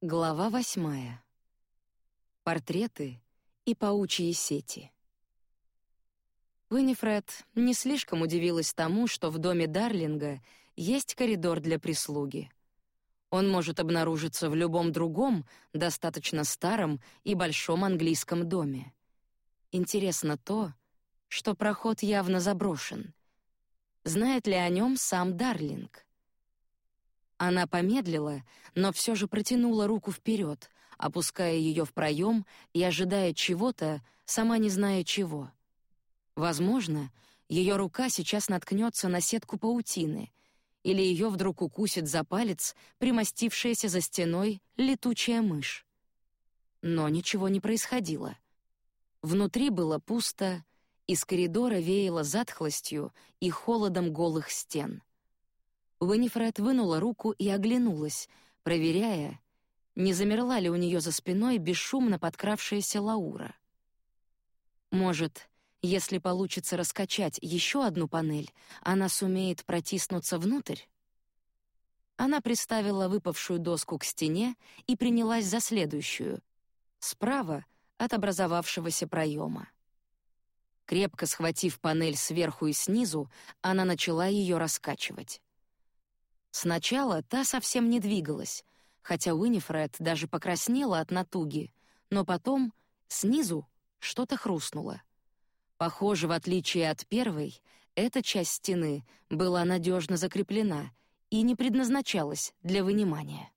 Глава восьмая. Портреты и паучьи сети. Уинифред не слишком удивилась тому, что в доме Дарлинга есть коридор для прислуги. Он может обнаружиться в любом другом, достаточно старом и большом английском доме. Интересно то, что проход явно заброшен. Знает ли о нем сам Дарлинг? Она помедлила, но все же протянула руку вперед, опуская ее в проем и ожидая чего-то, сама не зная чего. Возможно, ее рука сейчас наткнется на сетку паутины, или ее вдруг укусит за палец примостившаяся за стеной летучая мышь. Но ничего не происходило. Внутри было пусто, из коридора веяло затхлостью и холодом голых стен. Уинифред вынула руку и оглянулась, проверяя, не замерла ли у нее за спиной бесшумно подкравшаяся Лаура. Может, если получится раскачать еще одну панель, она сумеет протиснуться внутрь? Она приставила выпавшую доску к стене и принялась за следующую, справа от образовавшегося проема. Крепко схватив панель сверху и снизу, она начала ее раскачивать. Сначала та совсем не двигалась, хотя Уинифред даже покраснела от натуги, но потом снизу что-то хрустнуло. Похоже, в отличие от первой, эта часть стены была надежно закреплена и не предназначалась для вынимания.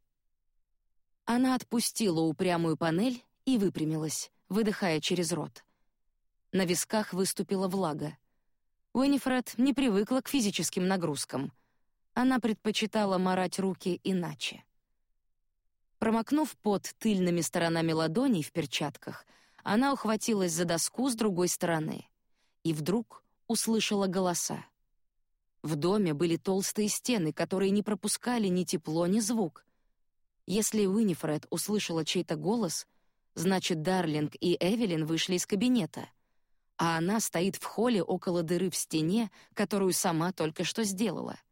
Она отпустила упрямую панель и выпрямилась, выдыхая через рот. На висках выступила влага. Уинифред не привыкла к физическим нагрузкам — она предпочитала марать руки иначе. Промокнув пот тыльными сторонами ладоней в перчатках, она ухватилась за доску с другой стороны и вдруг услышала голоса. В доме были толстые стены, которые не пропускали ни тепло, ни звук. Если Уинифред услышала чей-то голос, значит, Дарлинг и Эвелин вышли из кабинета, а она стоит в холле около дыры в стене, которую сама только что сделала —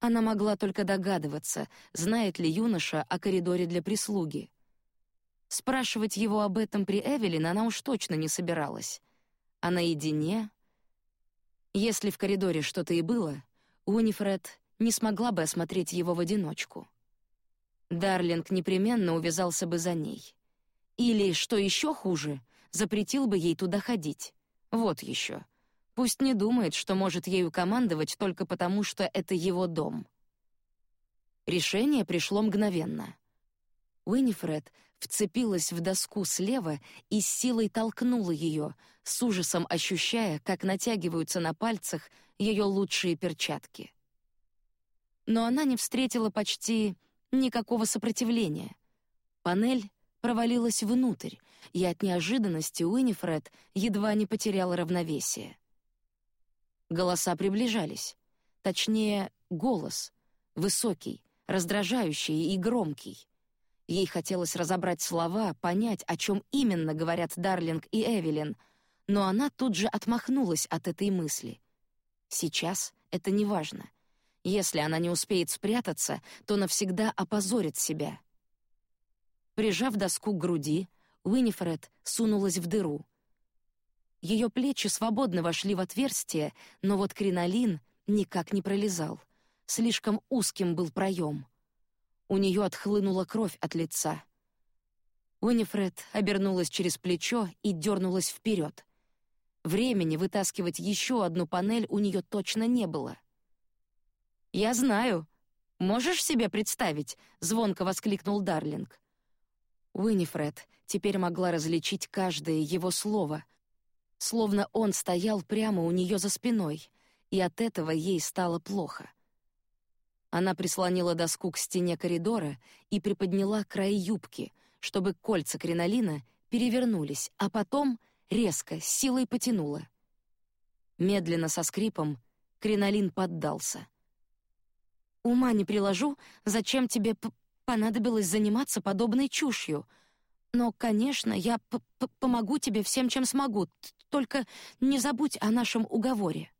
она могла только догадываться, знает ли юноша о коридоре для прислуги. Спрашивать его об этом при Эвелин она уж точно не собиралась. А наедине... Если в коридоре что-то и было, Унифред не смогла бы осмотреть его в одиночку. Дарлинг непременно увязался бы за ней. Или, что еще хуже, запретил бы ей туда ходить. Вот еще. Пусть не думает, что может ею командовать только потому, что это его дом. Решение пришло мгновенно. Уинифред вцепилась в доску слева и с силой толкнула ее, с ужасом ощущая, как натягиваются на пальцах ее лучшие перчатки. Но она не встретила почти никакого сопротивления. Панель провалилась внутрь, и от неожиданности Уинифред едва не потеряла равновесие. Голоса приближались. Точнее, голос. Высокий, раздражающий и громкий. Ей хотелось разобрать слова, понять, о чем именно говорят Дарлинг и Эвелин, но она тут же отмахнулась от этой мысли. Сейчас это не важно. Если она не успеет спрятаться, то навсегда опозорит себя. Прижав доску к груди, Уинифред сунулась в дыру — ее плечи свободно вошли в отверстие, но вот кринолин никак не пролезал. Слишком узким был проем. У нее отхлынула кровь от лица. Уинифред обернулась через плечо и дернулась вперед. Времени вытаскивать еще одну панель у нее точно не было. Я знаю. Можешь себе представить? звонко воскликнул Дарлинг. Уинифред теперь могла различить каждое его слово — словно он стоял прямо у нее за спиной, и от этого ей стало плохо. Она прислонила доску к стене коридора и приподняла край юбки, чтобы кольца кринолина перевернулись, а потом резко, силой потянула. Медленно со скрипом кринолин поддался. Ума не приложу, зачем тебе понадобилось заниматься подобной чушью. Но, конечно, я помогу тебе всем, чем смогу. Только не забудь о нашем уговоре.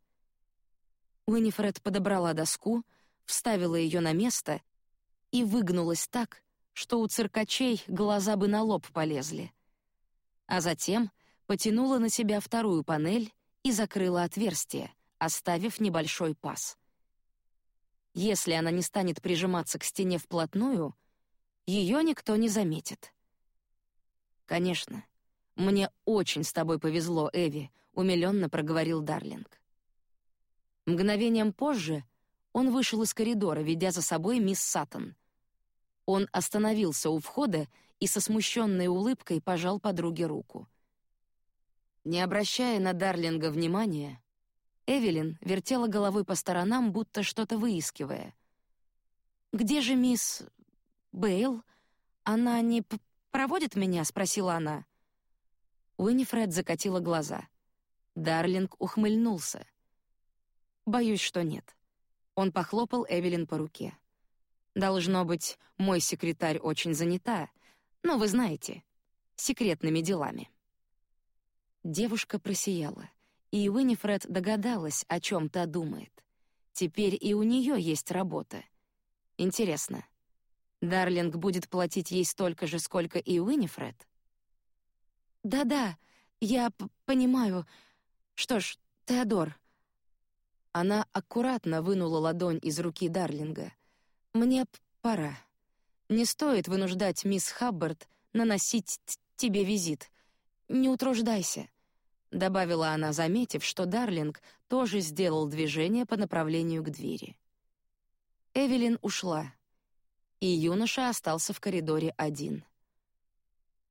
Уинифред подобрала доску, вставила ее на место и выгнулась так, что у циркачей глаза бы на лоб полезли. А затем потянула на себя вторую панель и закрыла отверстие, оставив небольшой паз. Если она не станет прижиматься к стене вплотную, ее никто не заметит. Конечно, мне очень с тобой повезло, Эви, умилённо проговорил Дарлинг. Мгновением позже он вышел из коридора, ведя за собой мисс Саттон. Он остановился у входа и со смущенной улыбкой пожал подруге руку. Не обращая на Дарлинга внимания, Эвелин вертела головой по сторонам, будто что-то выискивая. «Где же мисс Бейл? Она не проводит меня?» — спросила она. Уинифред закатила глаза. Дарлинг ухмыльнулся. «Боюсь, что нет». Он похлопал Эвелин по руке. «Должно быть, мой секретарь очень занята, но вы знаете, секретными делами». Девушка просияла, и Уинифред догадалась, о чем та думает. Теперь и у нее есть работа. Интересно, Дарлинг будет платить ей столько же, сколько и Уинифред? Да-да, я понимаю. Что ж, Теодор. Она аккуратно вынула ладонь из руки Дарлинга. Мне пора. Не стоит вынуждать мисс Хаббард наносить тебе визит. Не утруждайся, добавила она, заметив, что Дарлинг тоже сделал движение по направлению к двери. Эвелин ушла, и юноша остался в коридоре один.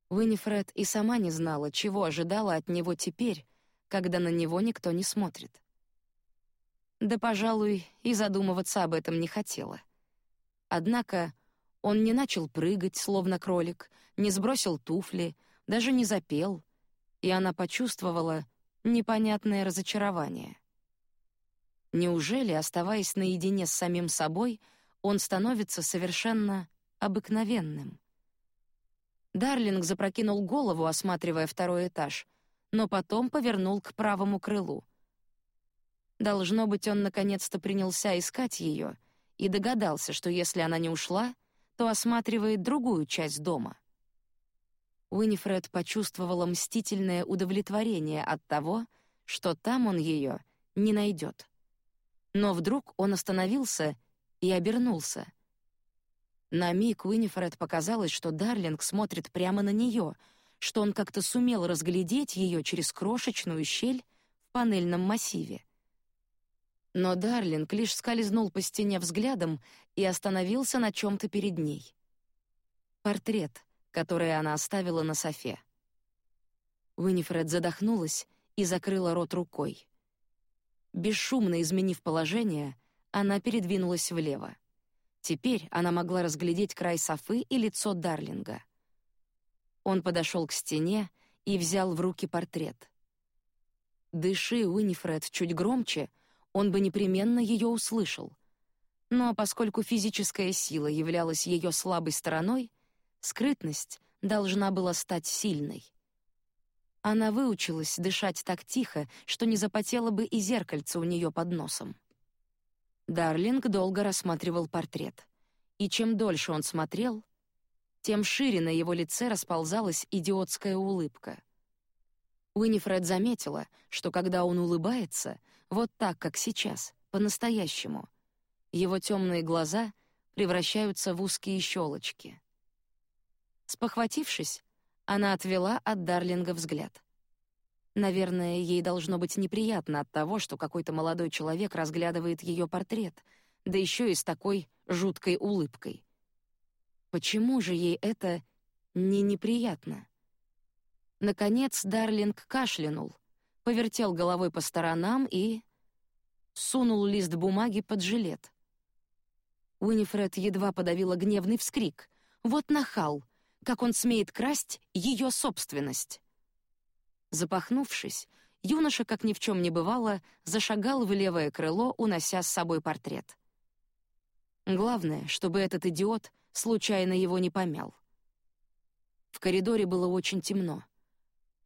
Уинифред и сама не знала, чего ожидала от него теперь, когда на него никто не смотрит. Да, пожалуй, и задумываться об этом не хотела. Однако он не начал прыгать, словно кролик, не сбросил туфли, даже не запел, и она почувствовала непонятное разочарование. Неужели, оставаясь наедине с самим собой, он становится совершенно обыкновенным? Дарлинг запрокинул голову, осматривая второй этаж, но потом повернул к правому крылу. Должно быть, он наконец-то принялся искать ее и догадался, что если она не ушла, то осматривает другую часть дома. Уинифред почувствовала мстительное удовлетворение от того, что там он ее не найдет. Но вдруг он остановился и обернулся. На миг Уинифред показалось, что Дарлинг смотрит прямо на нее, что он как-то сумел разглядеть ее через крошечную щель в панельном массиве. Но Дарлинг лишь скользнул по стене взглядом и остановился на чем то перед ней. Портрет, который она оставила на софе. Уинифред задохнулась и закрыла рот рукой. Бесшумно изменив положение, она передвинулась влево. Теперь она могла разглядеть край софы и лицо Дарлинга. Он подошел к стене и взял в руки портрет. Дыши Уинифред чуть громче, он бы непременно ее услышал. Но поскольку физическая сила являлась ее слабой стороной, скрытность должна была стать сильной. Она выучилась дышать так тихо, что не запотело бы и зеркальце у нее под носом. Дарлинг долго рассматривал портрет. И чем дольше он смотрел, тем шире на его лице расползалась идиотская улыбка. Уинифред заметила, что когда он улыбается, вот так, как сейчас, по-настоящему, его темные глаза превращаются в узкие щелочки. Спохватившись, она отвела от Дарлинга взгляд. Наверное, ей должно быть неприятно от того, что какой-то молодой человек разглядывает ее портрет, да еще и с такой жуткой улыбкой. Почему же ей это не неприятно? Наконец Дарлинг кашлянул, повертел головой по сторонам и сунул лист бумаги под жилет. Уинифред едва подавила гневный вскрик. Вот нахал, как он смеет красть ее собственность. Запахнувшись, юноша, как ни в чем не бывало, зашагал в левое крыло, унося с собой портрет. Главное, чтобы этот идиот случайно его не помял. В коридоре было очень темно.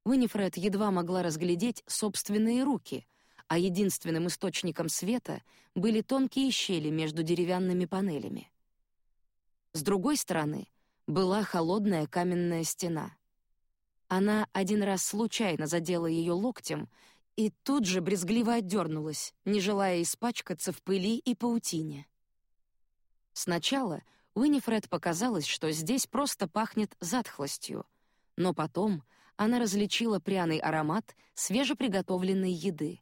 Уинифред едва могла разглядеть собственные руки, а единственным источником света были тонкие щели между деревянными панелями. С другой стороны была холодная каменная стена. Она один раз случайно задела ее локтем и тут же брезгливо отдернулась, не желая испачкаться в пыли и паутине. Сначала Уинифред показалось, что здесь просто пахнет затхлостью, но потом она различила пряный аромат свежеприготовленной еды.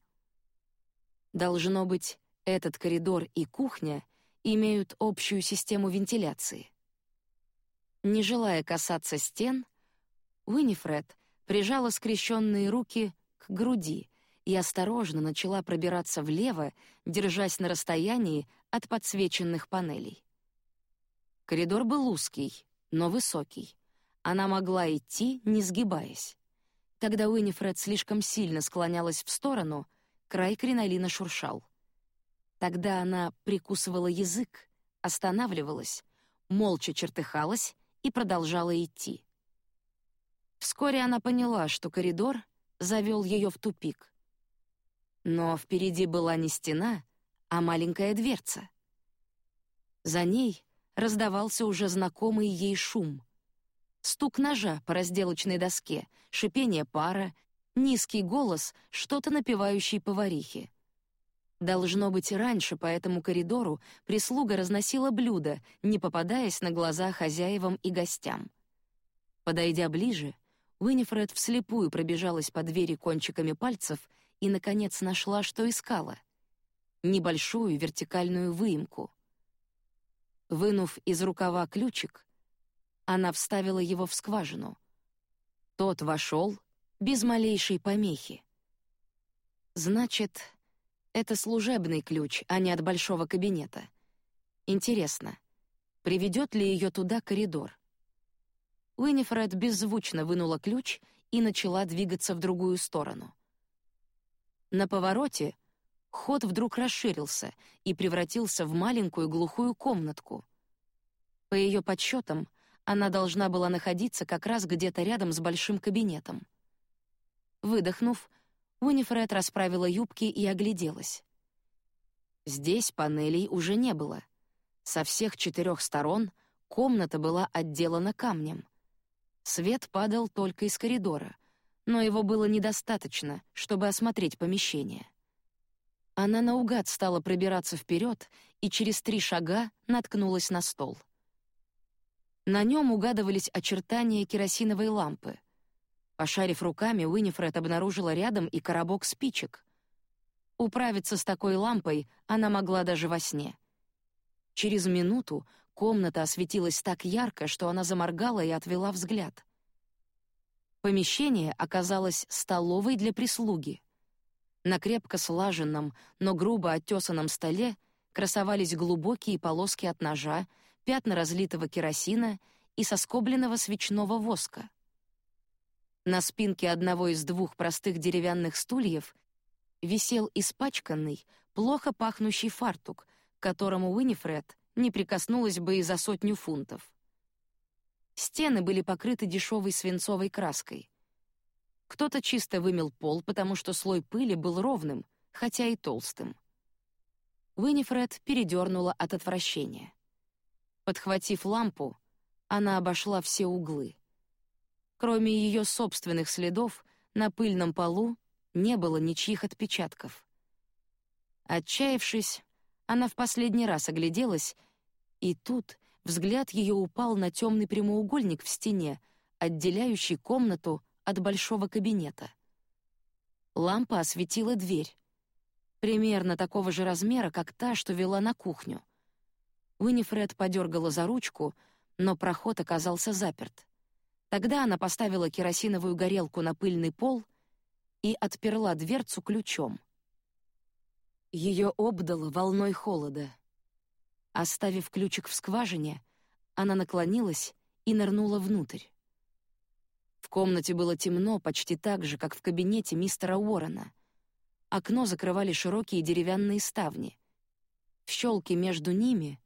Должно быть, этот коридор и кухня имеют общую систему вентиляции. Не желая касаться стен, Уинифред прижала скрещенные руки к груди и осторожно начала пробираться влево, держась на расстоянии от подсвеченных панелей. Коридор был узкий, но высокий. Она могла идти, не сгибаясь. Когда Уинифред слишком сильно склонялась в сторону, край кринолина шуршал. Тогда она прикусывала язык, останавливалась, молча чертыхалась и продолжала идти. Вскоре она поняла, что коридор завел ее в тупик. Но впереди была не стена, а маленькая дверца. За ней раздавался уже знакомый ей шум. Стук ножа по разделочной доске, шипение пара, низкий голос, что-то напевающий поварихе. Должно быть, раньше по этому коридору прислуга разносила блюда, не попадаясь на глаза хозяевам и гостям. Подойдя ближе, Уинифред вслепую пробежалась по двери кончиками пальцев и, наконец, нашла, что искала. Небольшую вертикальную выемку. Вынув из рукава ключик, она вставила его в скважину. Тот вошел без малейшей помехи. Значит, это служебный ключ, а не от большого кабинета. Интересно, приведет ли ее туда коридор? Уинифред беззвучно вынула ключ и начала двигаться в другую сторону. На повороте ход вдруг расширился и превратился в маленькую глухую комнатку. По ее подсчетам, она должна была находиться как раз где-то рядом с большим кабинетом. Выдохнув, Уинифред расправила юбки и огляделась. Здесь панелей уже не было. Со всех четырех сторон комната была отделана камнем. Свет падал только из коридора, но его было недостаточно, чтобы осмотреть помещение. Она наугад стала пробираться вперед и через три шага наткнулась на стол. На нем угадывались очертания керосиновой лампы — Пошарив руками, Уинифред обнаружила рядом и коробок спичек. Управиться с такой лампой она могла даже во сне. Через минуту комната осветилась так ярко, что она заморгала и отвела взгляд. Помещение оказалось столовой для прислуги. На крепко слаженном, но грубо оттесанном столе красовались глубокие полоски от ножа, пятна разлитого керосина и соскобленного свечного воска. На спинке одного из двух простых деревянных стульев висел испачканный, плохо пахнущий фартук, которому Уинифред не прикоснулась бы и за сотню фунтов. Стены были покрыты дешевой свинцовой краской. Кто-то чисто вымел пол, потому что слой пыли был ровным, хотя и толстым. Уинифред передернула от отвращения. Подхватив лампу, она обошла все углы. Кроме ее собственных следов, на пыльном полу не было ничьих отпечатков. Отчаявшись, она в последний раз огляделась, и тут взгляд ее упал на темный прямоугольник в стене, отделяющий комнату от большого кабинета. Лампа осветила дверь, примерно такого же размера, как та, что вела на кухню. Уинифред подергала за ручку, но проход оказался заперт. Тогда она поставила керосиновую горелку на пыльный пол и отперла дверцу ключом. Ее обдало волной холода. Оставив ключик в скважине, она наклонилась и нырнула внутрь. В комнате было темно, почти так же, как в кабинете мистера Уоррена. Окно закрывали широкие деревянные ставни. В щелке между ними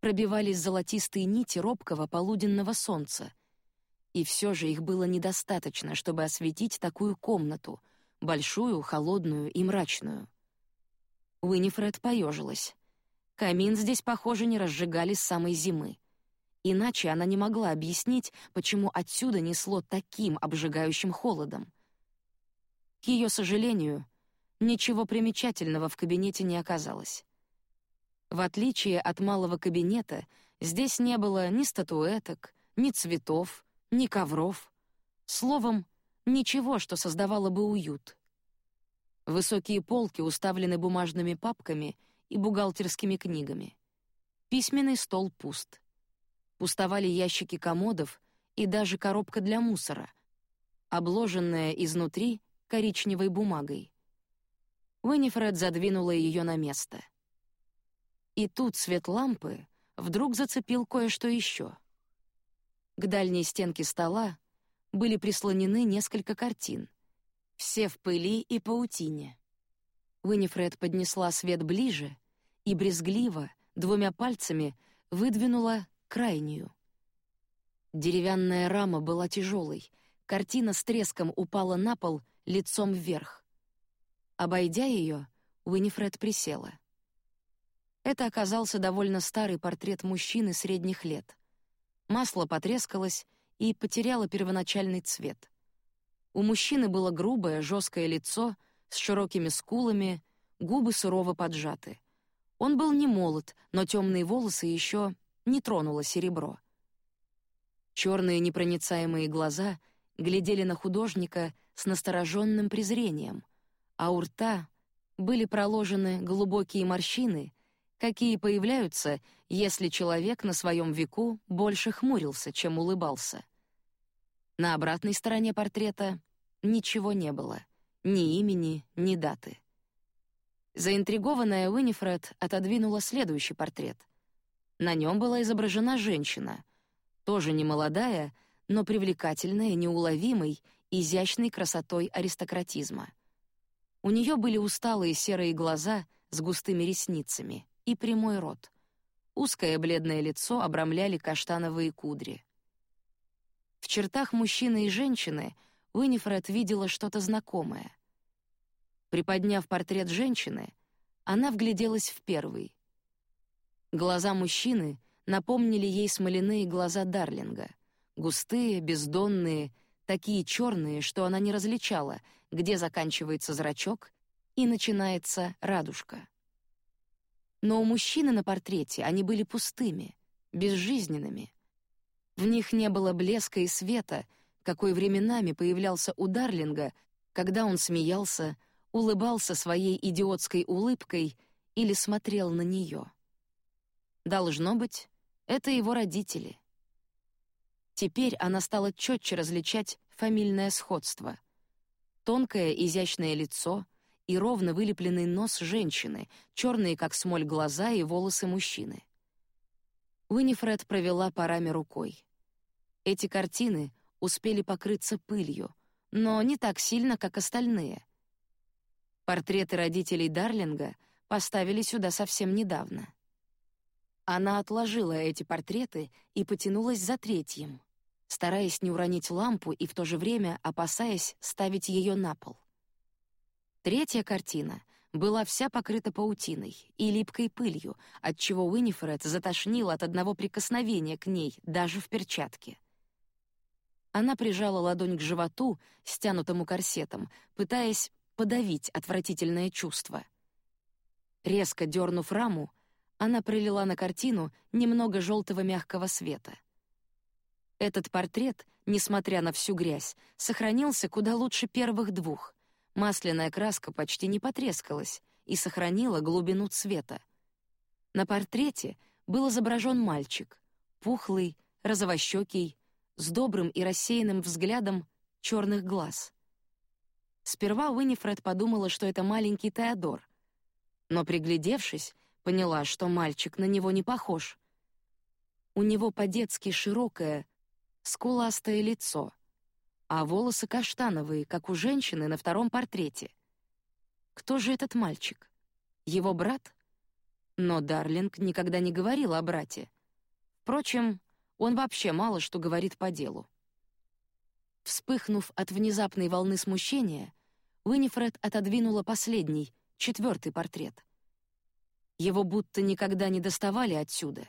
пробивались золотистые нити робкого полуденного солнца, и все же их было недостаточно, чтобы осветить такую комнату, большую, холодную и мрачную. Уинифред поежилась. Камин здесь, похоже, не разжигали с самой зимы. Иначе она не могла объяснить, почему отсюда несло таким обжигающим холодом. К ее сожалению, ничего примечательного в кабинете не оказалось. В отличие от малого кабинета, здесь не было ни статуэток, ни цветов, ни ковров. Словом, ничего, что создавало бы уют. Высокие полки уставлены бумажными папками и бухгалтерскими книгами. Письменный стол пуст. Пустовали ящики комодов и даже коробка для мусора, обложенная изнутри коричневой бумагой. Уинифред задвинула ее на место. И тут свет лампы вдруг зацепил кое-что еще. К дальней стенке стола были прислонены несколько картин, все в пыли и паутине. Уинифред поднесла свет ближе и брезгливо двумя пальцами выдвинула крайнюю. Деревянная рама была тяжелой, картина с треском упала на пол лицом вверх. Обойдя ее, Уинифред присела. Это оказался довольно старый портрет мужчины средних лет. Масло потрескалось и потеряло первоначальный цвет. У мужчины было грубое, жесткое лицо с широкими скулами, губы сурово поджаты. Он был не молод, но темные волосы еще не тронуло серебро. Черные непроницаемые глаза глядели на художника с настороженным презрением, а у рта были проложены глубокие морщины, какие появляются, если человек на своем веку больше хмурился, чем улыбался. На обратной стороне портрета ничего не было, ни имени, ни даты. Заинтригованная Уинифред отодвинула следующий портрет. На нем была изображена женщина, тоже не молодая, но привлекательная, неуловимой, изящной красотой аристократизма. У нее были усталые серые глаза с густыми ресницами и прямой рот. Узкое бледное лицо обрамляли каштановые кудри. В чертах мужчины и женщины Уинифред видела что-то знакомое. Приподняв портрет женщины, она вгляделась в первый. Глаза мужчины напомнили ей смоляные глаза Дарлинга, густые, бездонные, такие черные, что она не различала, где заканчивается зрачок и начинается радужка. Но у мужчины на портрете они были пустыми, безжизненными. В них не было блеска и света, какой временами появлялся у Дарлинга, когда он смеялся, улыбался своей идиотской улыбкой или смотрел на нее. Должно быть, это его родители. Теперь она стала четче различать фамильное сходство. Тонкое изящное лицо и ровно вылепленный нос женщины, черные как смоль глаза и волосы мужчины. Уинифред провела парами рукой. Эти картины успели покрыться пылью, но не так сильно, как остальные. Портреты родителей Дарлинга поставили сюда совсем недавно. Она отложила эти портреты и потянулась за третьим, стараясь не уронить лампу и в то же время опасаясь ставить ее на пол. Третья картина была вся покрыта паутиной и липкой пылью, отчего Уинифред затошнила от одного прикосновения к ней, даже в перчатке. Она прижала ладонь к животу, стянутому корсетом, пытаясь подавить отвратительное чувство. Резко дернув раму, она пролила на картину немного желтого мягкого света. Этот портрет, несмотря на всю грязь, сохранился куда лучше первых двух. Масляная краска почти не потрескалась и сохранила глубину цвета. На портрете был изображен мальчик, пухлый, розовощекий, с добрым и рассеянным взглядом черных глаз. Сперва Уинифред подумала, что это маленький Теодор, но приглядевшись, Поняла, что мальчик на него не похож. У него по-детски широкое, скуластое лицо, а волосы каштановые, как у женщины на втором портрете. Кто же этот мальчик? Его брат? Но Дарлинг никогда не говорил о брате. Впрочем, он вообще мало что говорит по делу. Вспыхнув от внезапной волны смущения, Уинифред отодвинула последний, четвертый портрет. Его будто никогда не доставали отсюда.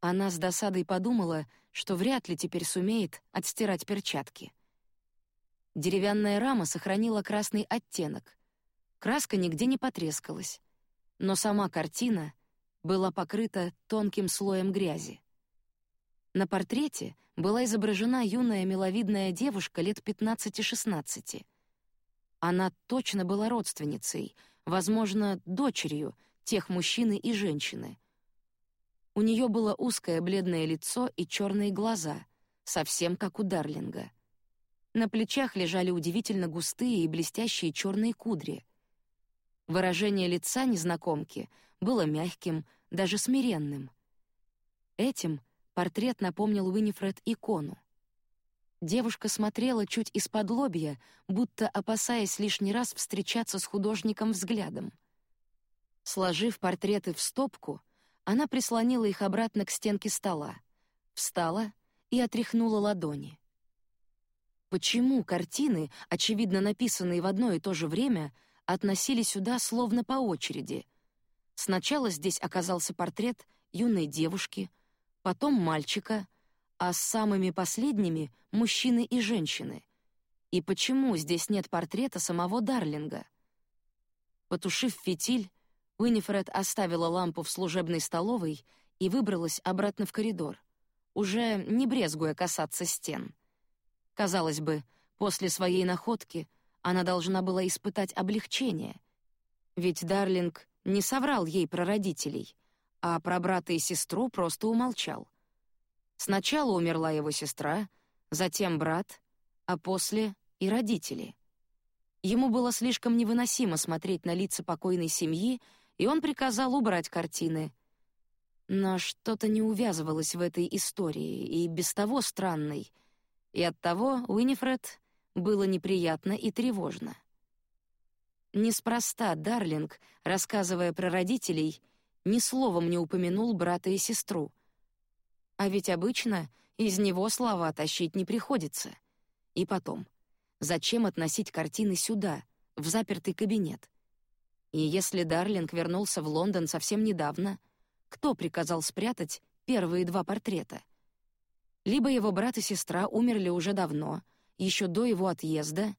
Она с досадой подумала, что вряд ли теперь сумеет отстирать перчатки. Деревянная рама сохранила красный оттенок. Краска нигде не потрескалась, но сама картина была покрыта тонким слоем грязи. На портрете была изображена юная миловидная девушка лет 15-16. Она точно была родственницей, возможно, дочерью тех мужчины и женщины. У нее было узкое бледное лицо и черные глаза, совсем как у Дарлинга. На плечах лежали удивительно густые и блестящие черные кудри. Выражение лица незнакомки было мягким, даже смиренным. Этим Портрет напомнил Уинифред икону. Девушка смотрела чуть из-под лобья, будто опасаясь лишний раз встречаться с художником взглядом. Сложив портреты в стопку, она прислонила их обратно к стенке стола, встала и отряхнула ладони. Почему картины, очевидно написанные в одно и то же время, относили сюда словно по очереди? Сначала здесь оказался портрет юной девушки — потом мальчика, а с самыми последними — мужчины и женщины. И почему здесь нет портрета самого Дарлинга? Потушив фитиль, Уинифред оставила лампу в служебной столовой и выбралась обратно в коридор, уже не брезгуя касаться стен. Казалось бы, после своей находки она должна была испытать облегчение, ведь Дарлинг не соврал ей про родителей — а про брата и сестру просто умолчал. Сначала умерла его сестра, затем брат, а после и родители. Ему было слишком невыносимо смотреть на лица покойной семьи, и он приказал убрать картины. Но что-то не увязывалось в этой истории, и без того странной, и оттого Уинифред было неприятно и тревожно. Неспроста Дарлинг, рассказывая про родителей, — ни словом не упомянул брата и сестру. А ведь обычно из него слова тащить не приходится. И потом, зачем относить картины сюда, в запертый кабинет? И если Дарлинг вернулся в Лондон совсем недавно, кто приказал спрятать первые два портрета? Либо его брат и сестра умерли уже давно, еще до его отъезда,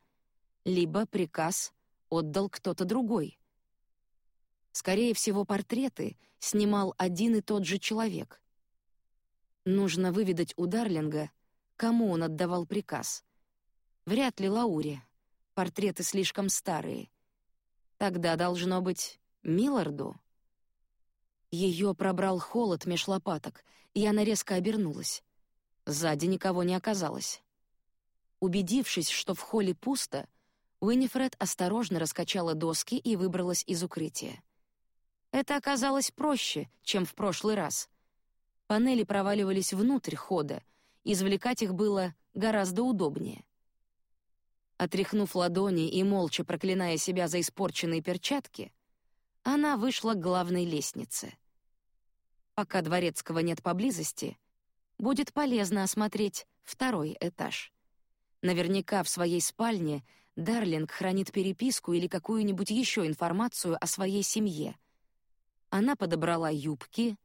либо приказ отдал кто-то другой — Скорее всего, портреты снимал один и тот же человек. Нужно выведать у Дарлинга, кому он отдавал приказ. Вряд ли Лауре. Портреты слишком старые. Тогда должно быть Милларду. Ее пробрал холод меж лопаток, и она резко обернулась. Сзади никого не оказалось. Убедившись, что в холле пусто, Уинифред осторожно раскачала доски и выбралась из укрытия. Это оказалось проще, чем в прошлый раз. Панели проваливались внутрь хода, извлекать их было гораздо удобнее. Отряхнув ладони и молча проклиная себя за испорченные перчатки, она вышла к главной лестнице. Пока дворецкого нет поблизости, будет полезно осмотреть второй этаж. Наверняка в своей спальне Дарлинг хранит переписку или какую-нибудь еще информацию о своей семье — она подобрала юбки.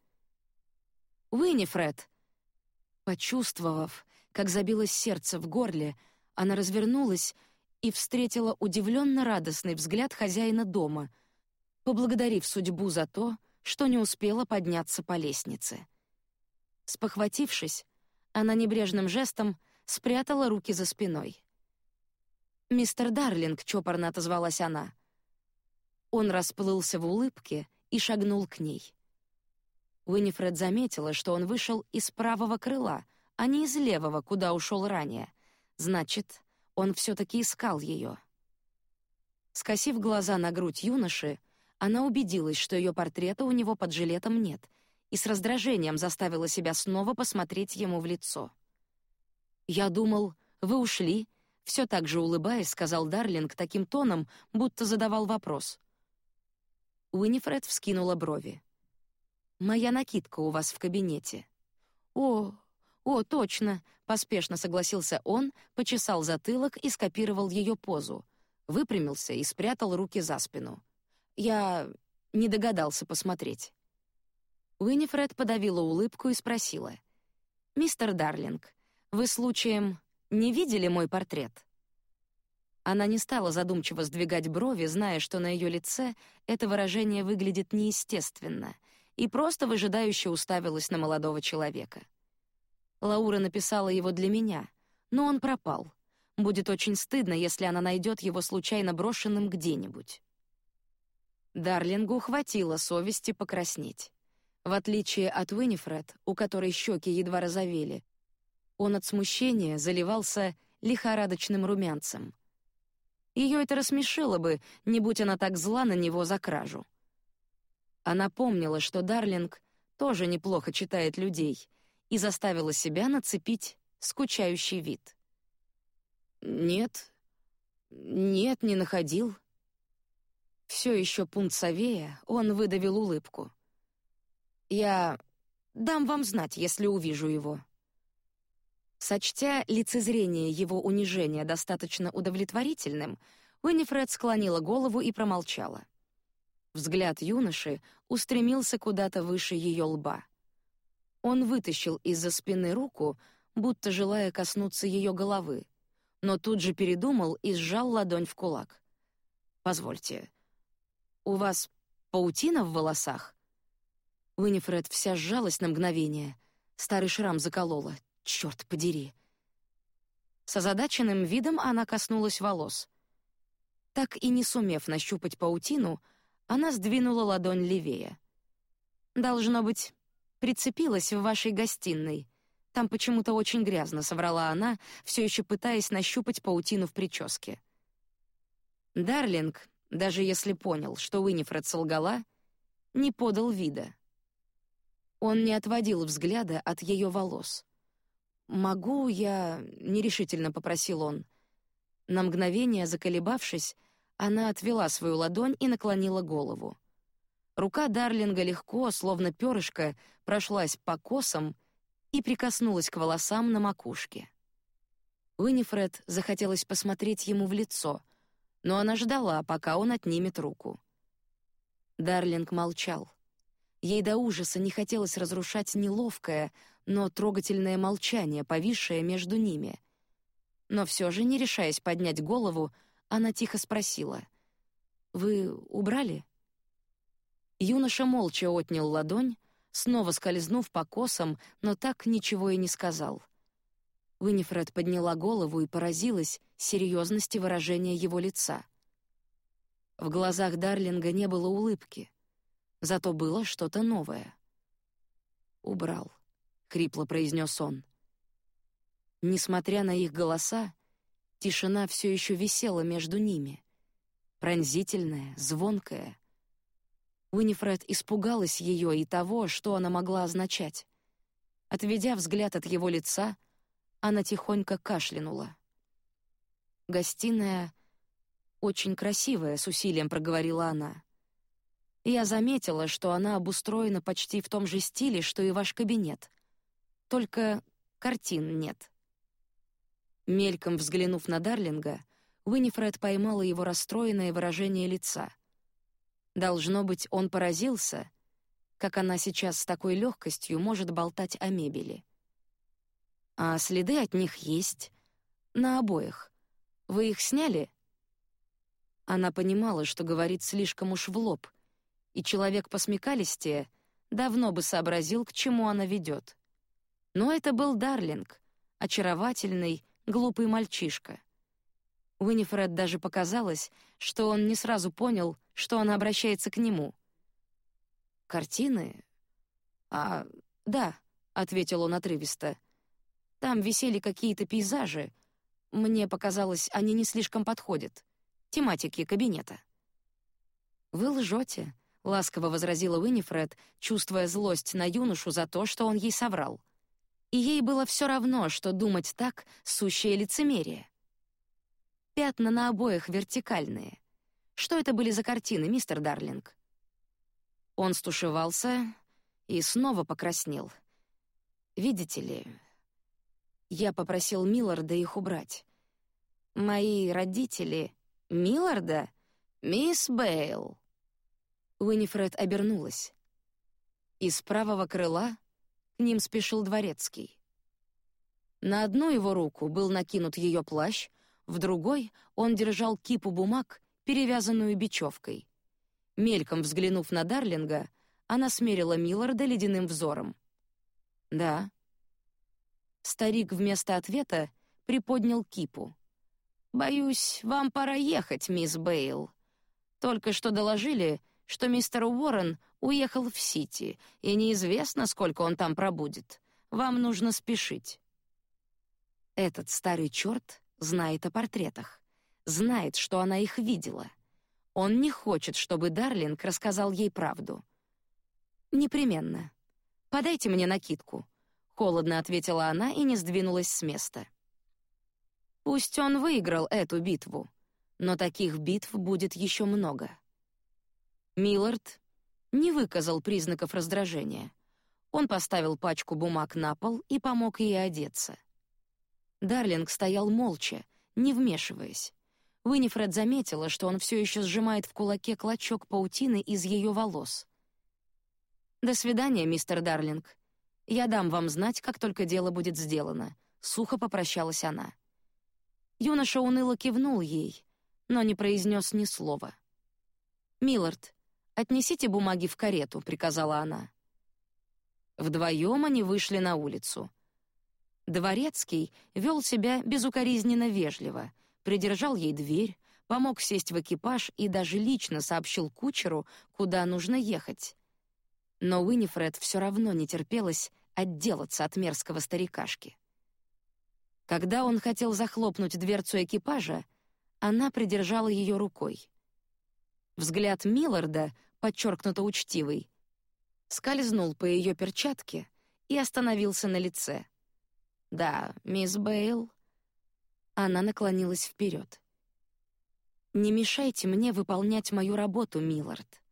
«Уиннифред!» Почувствовав, как забилось сердце в горле, она развернулась и встретила удивленно радостный взгляд хозяина дома, поблагодарив судьбу за то, что не успела подняться по лестнице. Спохватившись, она небрежным жестом спрятала руки за спиной. «Мистер Дарлинг», — чопорно отозвалась она. Он расплылся в улыбке и шагнул к ней. Уинифред заметила, что он вышел из правого крыла, а не из левого, куда ушел ранее. Значит, он все-таки искал ее. Скосив глаза на грудь юноши, она убедилась, что ее портрета у него под жилетом нет, и с раздражением заставила себя снова посмотреть ему в лицо. «Я думал, вы ушли», — все так же улыбаясь, сказал Дарлинг таким тоном, будто задавал вопрос. Уинифред вскинула брови. «Моя накидка у вас в кабинете». «О, о, точно!» — поспешно согласился он, почесал затылок и скопировал ее позу. Выпрямился и спрятал руки за спину. «Я не догадался посмотреть». Уинифред подавила улыбку и спросила: "Мистер Дарлинг, вы случаем не видели мой портрет?" Она не стала задумчиво сдвигать брови, зная, что на ее лице это выражение выглядит неестественно, и просто выжидающе уставилась на молодого человека. Лаура написала его для меня, но он пропал. Будет очень стыдно, если она найдет его случайно брошенным где-нибудь. Дарлингу хватило совести покраснеть. В отличие от Уинифред, у которой щеки едва розовели, он от смущения заливался лихорадочным румянцем. Ее это рассмешило бы, не будь она так зла на него за кражу. Она помнила, что Дарлинг тоже неплохо читает людей, и заставила себя нацепить скучающий вид. Нет, нет, не находил. Все еще пунцовее он выдавил улыбку. Я дам вам знать, если увижу его. Сочтя лицезрение его унижения достаточно удовлетворительным, Уинифред склонила голову и промолчала. Взгляд юноши устремился куда-то выше ее лба. Он вытащил из-за спины руку, будто желая коснуться ее головы, но тут же передумал и сжал ладонь в кулак. Позвольте, у вас паутина в волосах? Уинифред вся сжалась на мгновение. Старый шрам заколола. Черт подери. С озадаченным видом она коснулась волос. Так и не сумев нащупать паутину, она сдвинула ладонь левее. Должно быть, прицепилась в вашей гостиной. Там почему-то очень грязно, соврала она, все еще пытаясь нащупать паутину в прическе. Дарлинг, даже если понял, что Уинифред солгала, не подал вида. Он не отводил взгляда от ее волос. «Могу я...» — нерешительно попросил он. На мгновение, заколебавшись, она отвела свою ладонь и наклонила голову. Рука Дарлинга легко, словно перышко, прошлась по косам и прикоснулась к волосам на макушке. Уинифред захотелось посмотреть ему в лицо, но она ждала, пока он отнимет руку. Дарлинг молчал. Ей до ужаса не хотелось разрушать неловкое, но трогательное молчание, повисшее между ними. Но все же, не решаясь поднять голову, она тихо спросила: "Вы убрали?" Юноша молча отнял ладонь, снова скользнув по косам, но так ничего и не сказал. Уинифред подняла голову и поразилась серьезности выражения его лица. В глазах Дарлинга не было улыбки, зато было что-то новое. Убрал хрипло произнес он. Несмотря на их голоса, тишина все еще висела между ними, пронзительная, звонкая. Уинифред испугалась ее и того, что она могла означать. Отведя взгляд от его лица, она тихонько кашлянула. Гостиная очень красивая, с усилием проговорила она. Я заметила, что она обустроена почти в том же стиле, что и ваш кабинет. Только картин нет. Мельком взглянув на Дарлинга, Уинифред поймала его расстроенное выражение лица. Должно быть, он поразился, как она сейчас с такой легкостью может болтать о мебели. А следы от них есть на обоих. Вы их сняли? Она понимала, что говорит слишком уж в лоб, и человек посмекалистее давно бы сообразил, к чему она ведет. Но это был Дарлинг, очаровательный, глупый мальчишка. Уинифред даже показалось, что он не сразу понял, что она обращается к нему. Картины? А, да, ответил он отрывисто. Там висели какие-то пейзажи. Мне показалось, они не слишком подходят тематике кабинета. Вы лжете, ласково возразила Уинифред, чувствуя злость на юношу за то, что он ей соврал и ей было все равно, что думать так — сущее лицемерие. Пятна на обоях вертикальные. Что это были за картины, мистер Дарлинг? Он стушевался и снова покраснел. Видите ли, я попросил Милларда их убрать. Мои родители... Милларда? Мисс Бейл. Уинифред обернулась. Из правого крыла к ним спешил дворецкий. На одну его руку был накинут ее плащ, в другой он держал кипу бумаг, перевязанную бечевкой. Мельком взглянув на Дарлинга, она смерила Милларда ледяным взором. «Да». Старик вместо ответа приподнял кипу. «Боюсь, вам пора ехать, мисс Бейл. Только что доложили, что мистер Уоррен уехал в Сити, и неизвестно, сколько он там пробудет. Вам нужно спешить». Этот старый черт знает о портретах, знает, что она их видела. Он не хочет, чтобы Дарлинг рассказал ей правду. Непременно. Подайте мне накидку, холодно ответила она и не сдвинулась с места. Пусть он выиграл эту битву, но таких битв будет еще много. Миллард не выказал признаков раздражения. Он поставил пачку бумаг на пол и помог ей одеться. Дарлинг стоял молча, не вмешиваясь. Уинифред заметила, что он все еще сжимает в кулаке клочок паутины из ее волос. До свидания, мистер Дарлинг. Я дам вам знать, как только дело будет сделано. Сухо попрощалась она. Юноша уныло кивнул ей, но не произнес ни слова. Миллард, отнесите бумаги в карету, приказала она. Вдвоем они вышли на улицу. Дворецкий вел себя безукоризненно вежливо, придержал ей дверь, помог сесть в экипаж и даже лично сообщил кучеру, куда нужно ехать. Но Уинифред все равно не терпелось отделаться от мерзкого старикашки. Когда он хотел захлопнуть дверцу экипажа, она придержала ее рукой. Взгляд Милларда, подчеркнуто учтивый, скользнул по ее перчатке и остановился на лице. Да, мисс Бейл. Она наклонилась вперед. Не мешайте мне выполнять мою работу, Миллард.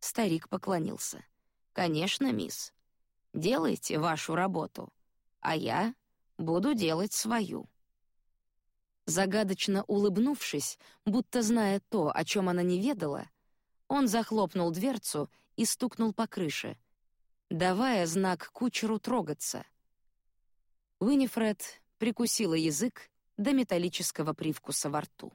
Старик поклонился. Конечно, мисс. Делайте вашу работу, а я буду делать свою. Загадочно улыбнувшись, будто зная то, о чем она не ведала, он захлопнул дверцу и стукнул по крыше, давая знак кучеру трогаться. Уинифред прикусила язык до металлического привкуса во рту.